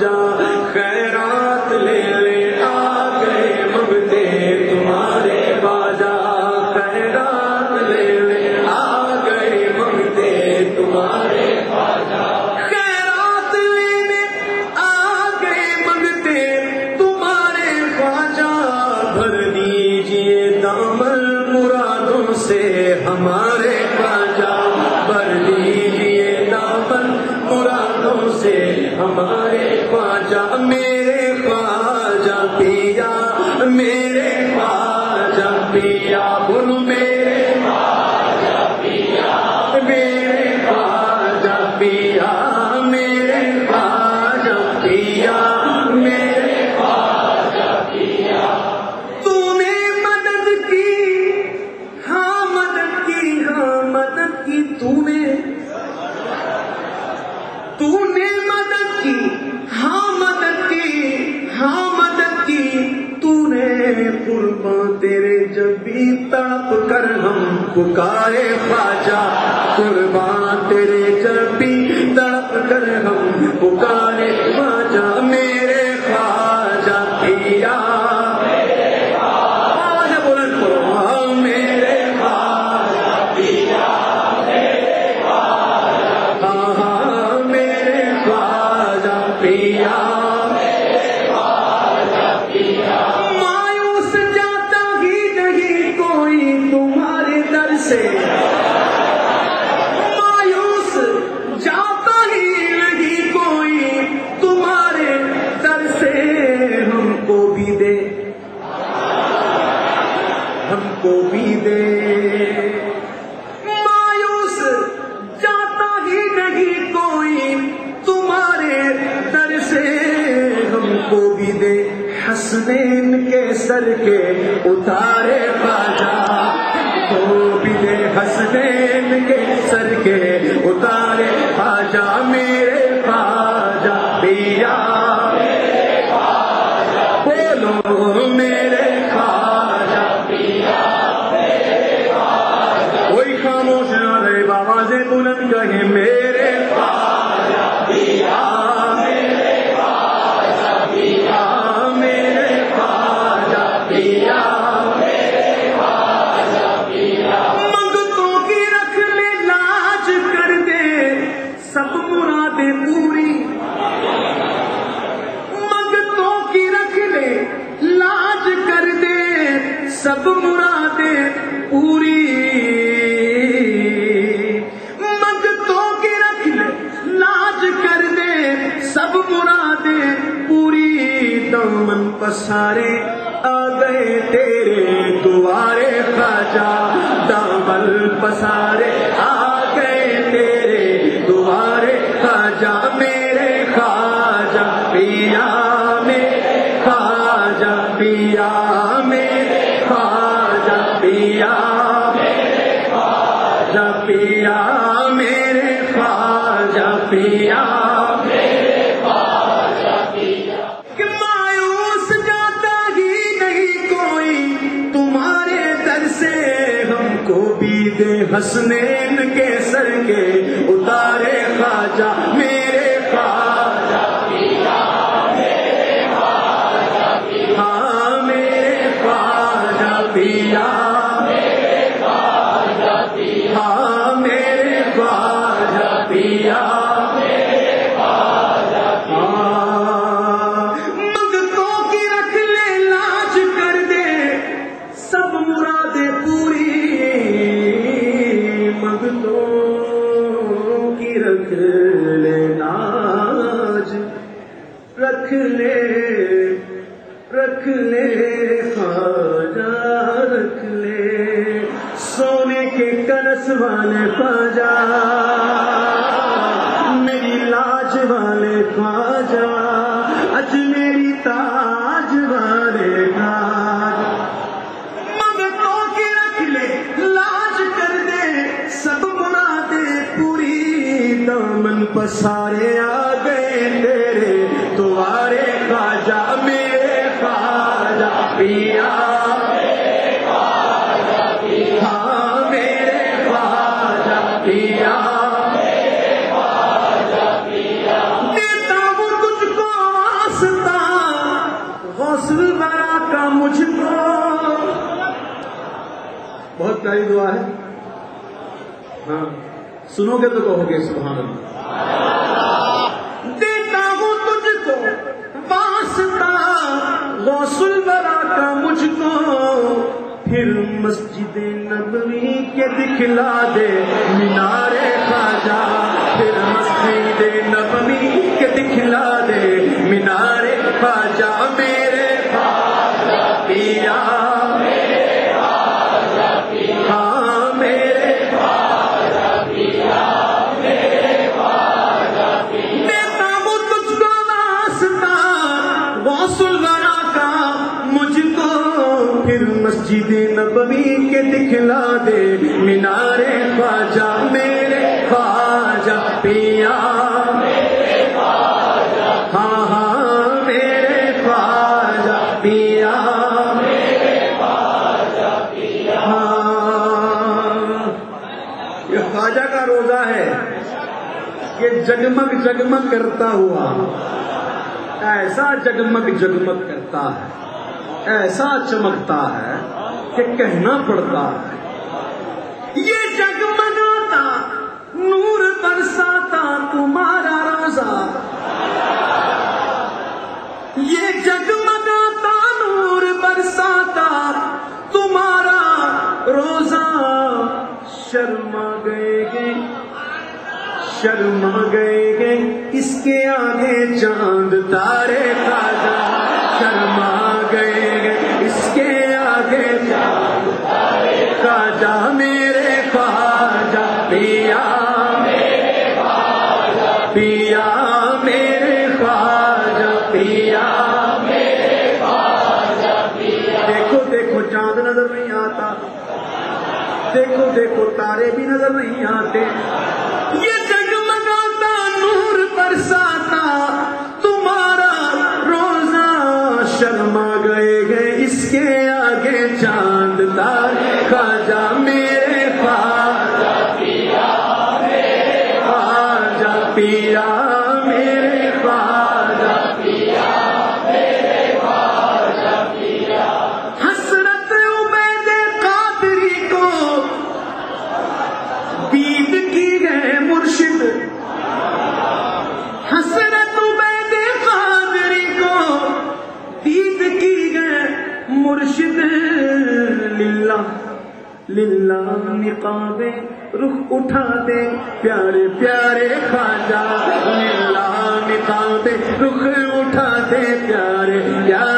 جا پیا میرے جب بھی تڑپ کر ہم پکارے خواجہ قربان تیرے جب بھی حسین کے سر کے اتارے پسارے آ گئے تیرے دوارے خواجہ دامل پسارے آ گئے تیرے دوارے خواجہ، میرے خواجہ پیا میں خواجہ پیا میرے خواجہ پیا میرے خواجہ پیا میرے خواجہ پیا تھے حسنین کے سر کے سونے کے کرس والے پاجا میری لاج والے پاجا اج میری تاج والے تاج مگر تو کے رکھ لے، لاج کر دے، سب بنا دے، پوری دامن پسارے آ گئے۔ بنا کا مجھ کو بہت پیاری دعا ہے۔ ہاں سنو گے تو کہو گے سبحان اللہ۔ دیتا ہوں تجھ کو واسطہ غوث البرا کا مجھ کو۔ پھر مسجد نبوی کے دکھلا دے، مینارے خواجہ۔ پھر مسجد نبوی کے دکھلا مسجد نبوی کے دکھلا دے۔ مینار خواجہ، میرے خواجہ پیا ہاں ہاں میرے خواجہ پیا ہاں۔ یہ خواجہ کا روزہ ہے یہ جگمگ جگمگ کرتا ہوا، ایسا جگمگ جگمگ کرتا ہے، ایسا چمکتا ہے کہ کہنا پڑتا۔ ہے یہ جگمگاتا نور برساتا تمہارا روزہ۔ یہ جگمگاتا نور برساتا تمہارا روزہ۔ شرما گئے گے شرما گئے گے اس کے آگے چاند تارے خواجہ شرما گئے گے اس کے آگے دیکھو دیکھو تارے بھی نظر نہیں آتے۔ یہ للہ نقاب رخ اٹھا دے پیارے پیارے خواجہ، للہ نقاب رخ اٹھا دے پیارے پیارے